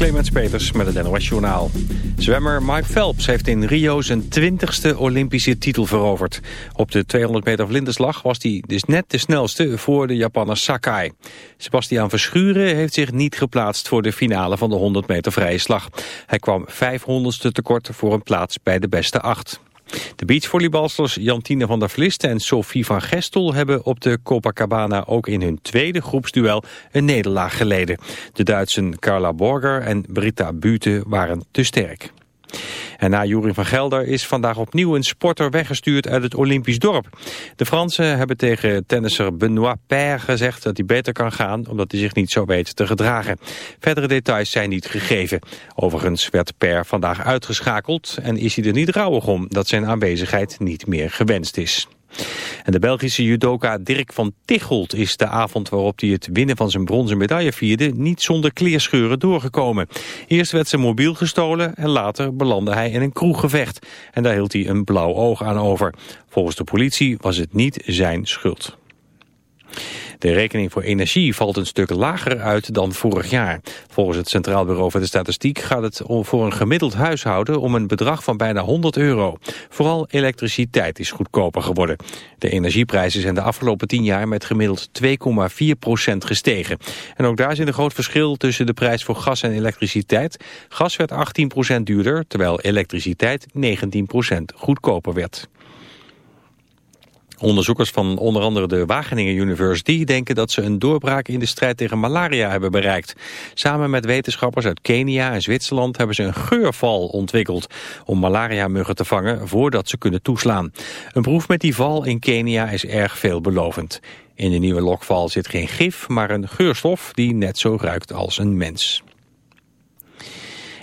Clemens Peters met het NOS Journaal. Zwemmer Mike Phelps heeft in Rio zijn twintigste Olympische titel veroverd. Op de 200 meter vlinderslag was hij dus net de snelste voor de Japanner Sakai. Sebastiaan Verschuren heeft zich niet geplaatst voor de finale van de 100 meter vrije slag. Hij kwam 500ste tekort voor een plaats bij de beste acht. De beachvolleybalsters Jantine van der Vlisten en Sophie van Gestel hebben op de Copacabana ook in hun tweede groepsduel een nederlaag geleden. De Duitsen Carla Borger en Britta Bute waren te sterk. En na Jurie van Gelder is vandaag opnieuw een sporter weggestuurd uit het Olympisch dorp. De Fransen hebben tegen tennisser Benoit Paire gezegd dat hij beter kan gaan omdat hij zich niet zo weet te gedragen. Verdere details zijn niet gegeven. Overigens werd Paire vandaag uitgeschakeld en is hij er niet rouwig om dat zijn aanwezigheid niet meer gewenst is. En de Belgische judoka Dirk van Tichelt is de avond waarop hij het winnen van zijn bronzen medaille vierde niet zonder kleerscheuren doorgekomen. Eerst werd zijn mobiel gestolen en later belandde hij in een kroeggevecht. En daar hield hij een blauw oog aan over. Volgens de politie was het niet zijn schuld. De rekening voor energie valt een stuk lager uit dan vorig jaar. Volgens het Centraal Bureau voor de Statistiek gaat het voor een gemiddeld huishouden om een bedrag van bijna 100 euro. Vooral elektriciteit is goedkoper geworden. De energieprijzen zijn de afgelopen 10 jaar met gemiddeld 2,4% gestegen. En ook daar zit een groot verschil tussen de prijs voor gas en elektriciteit. Gas werd 18% duurder, terwijl elektriciteit 19% goedkoper werd. Onderzoekers van onder andere de Wageningen University denken dat ze een doorbraak in de strijd tegen malaria hebben bereikt. Samen met wetenschappers uit Kenia en Zwitserland hebben ze een geurval ontwikkeld om malaria-muggen te vangen voordat ze kunnen toeslaan. Een proef met die val in Kenia is erg veelbelovend. In de nieuwe lokval zit geen gif, maar een geurstof die net zo ruikt als een mens.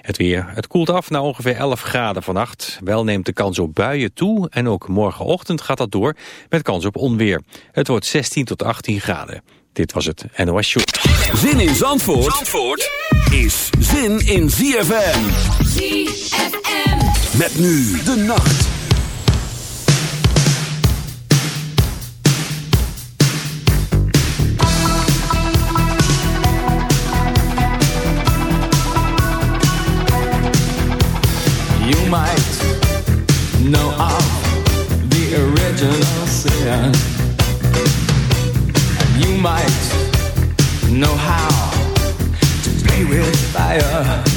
Het weer. Het koelt af naar ongeveer 11 graden vannacht. Wel neemt de kans op buien toe en ook morgenochtend gaat dat door met kans op onweer. Het wordt 16 tot 18 graden. Dit was het NOS Show. Zin in Zandvoort, Zandvoort is zin in ZFM. ZFM. Met nu de nacht. You might know of the original sin. And you might know how to play with fire.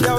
Yo,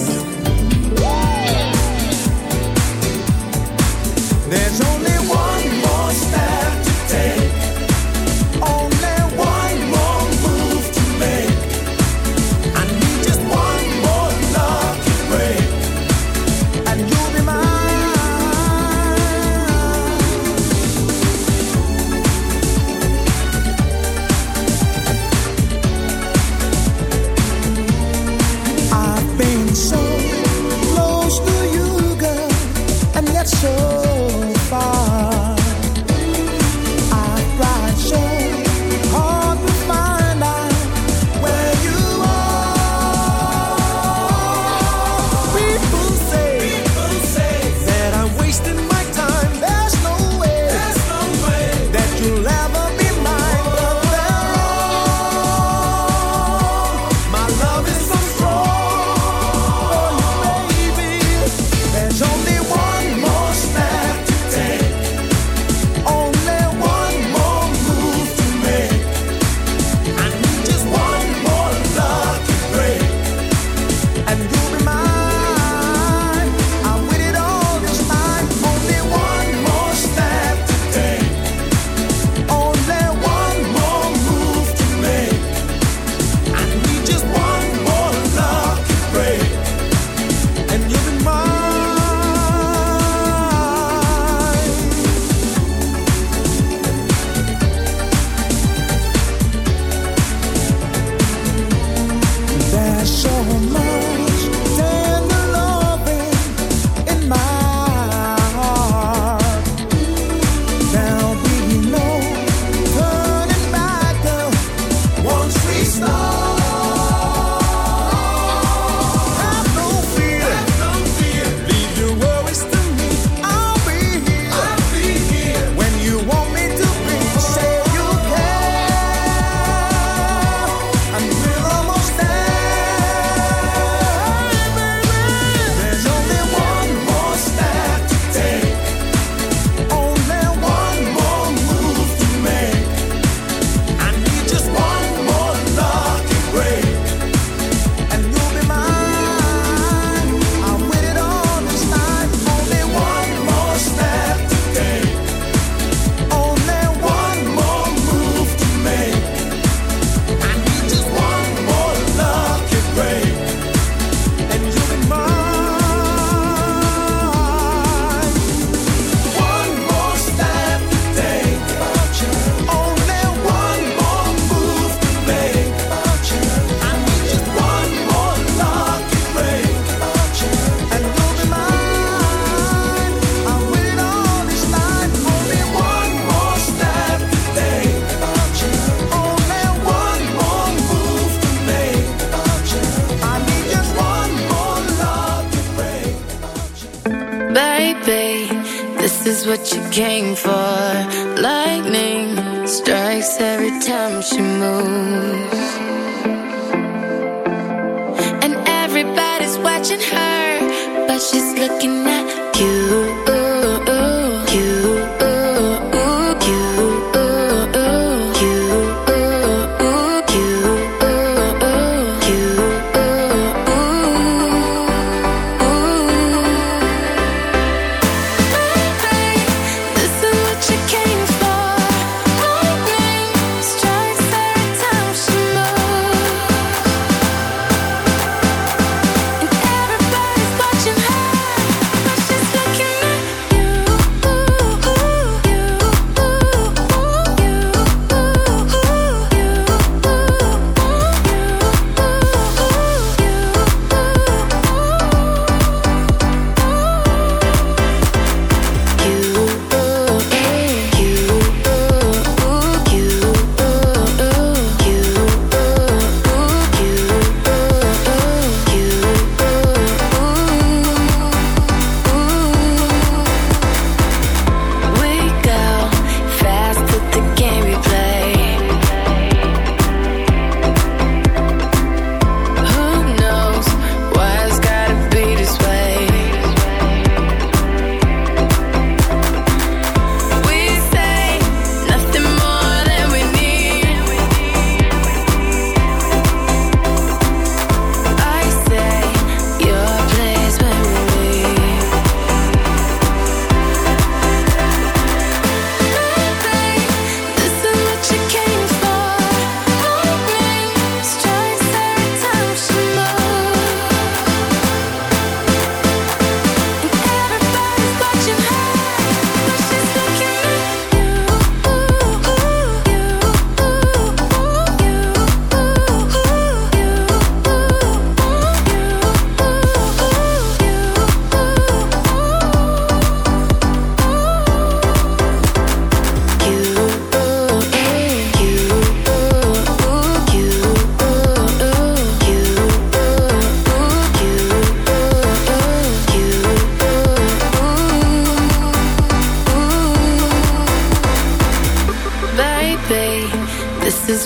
came for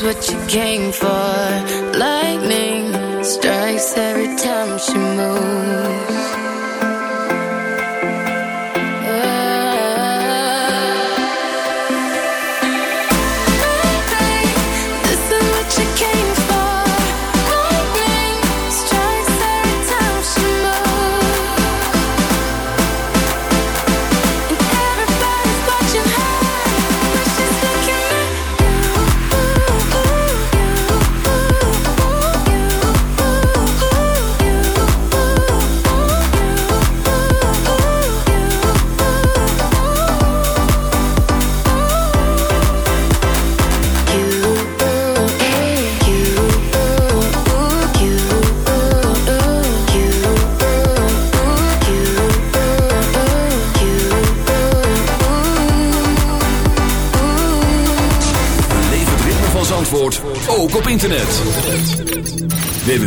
what you came for.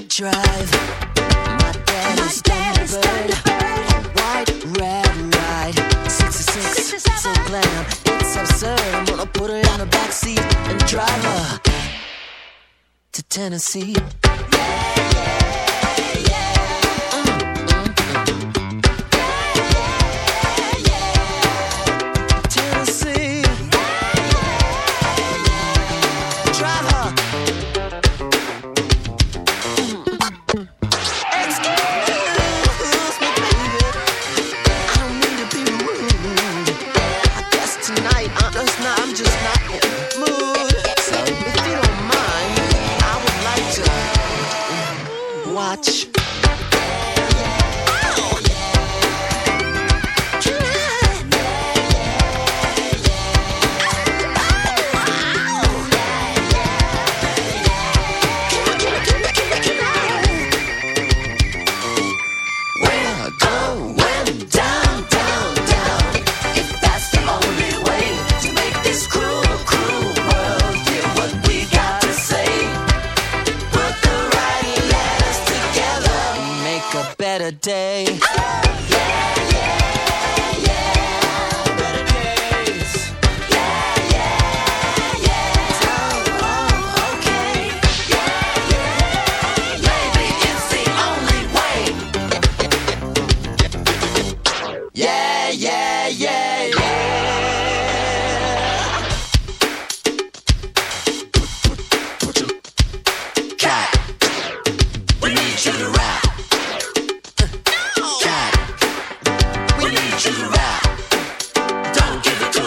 to drive. My dad My is dad Dana is Bird. Bird. White, red, right. 66, so glam. It's absurd. I'm gonna put her in the backseat and drive her to Tennessee. Yeah.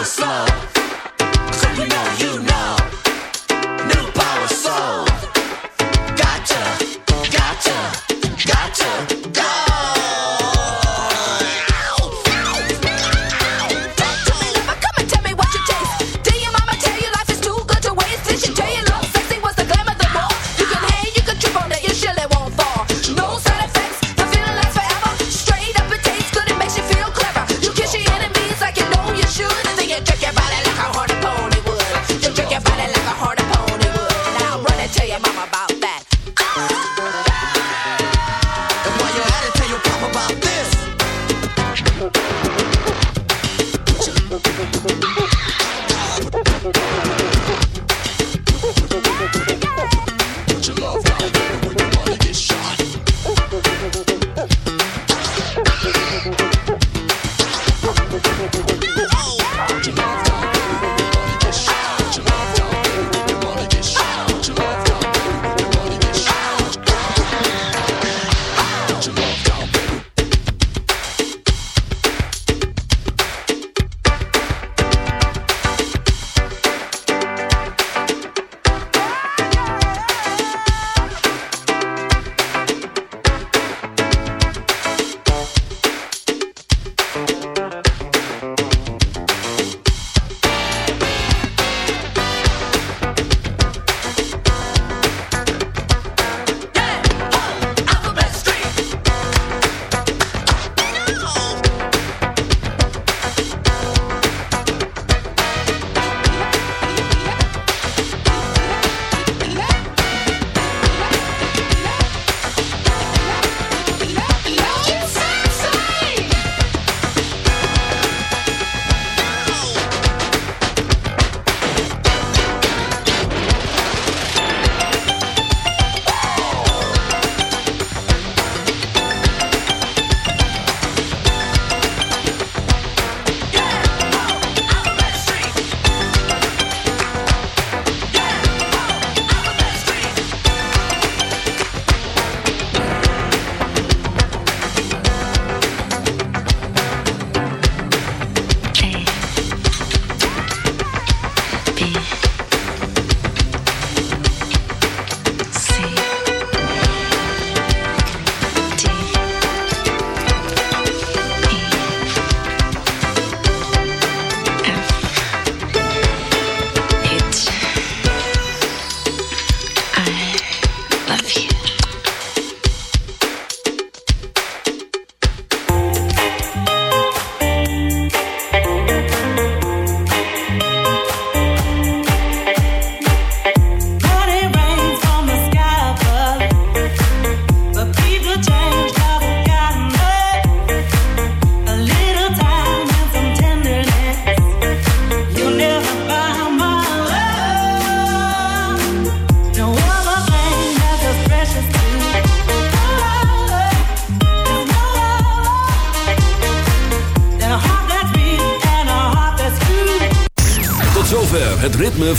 slow.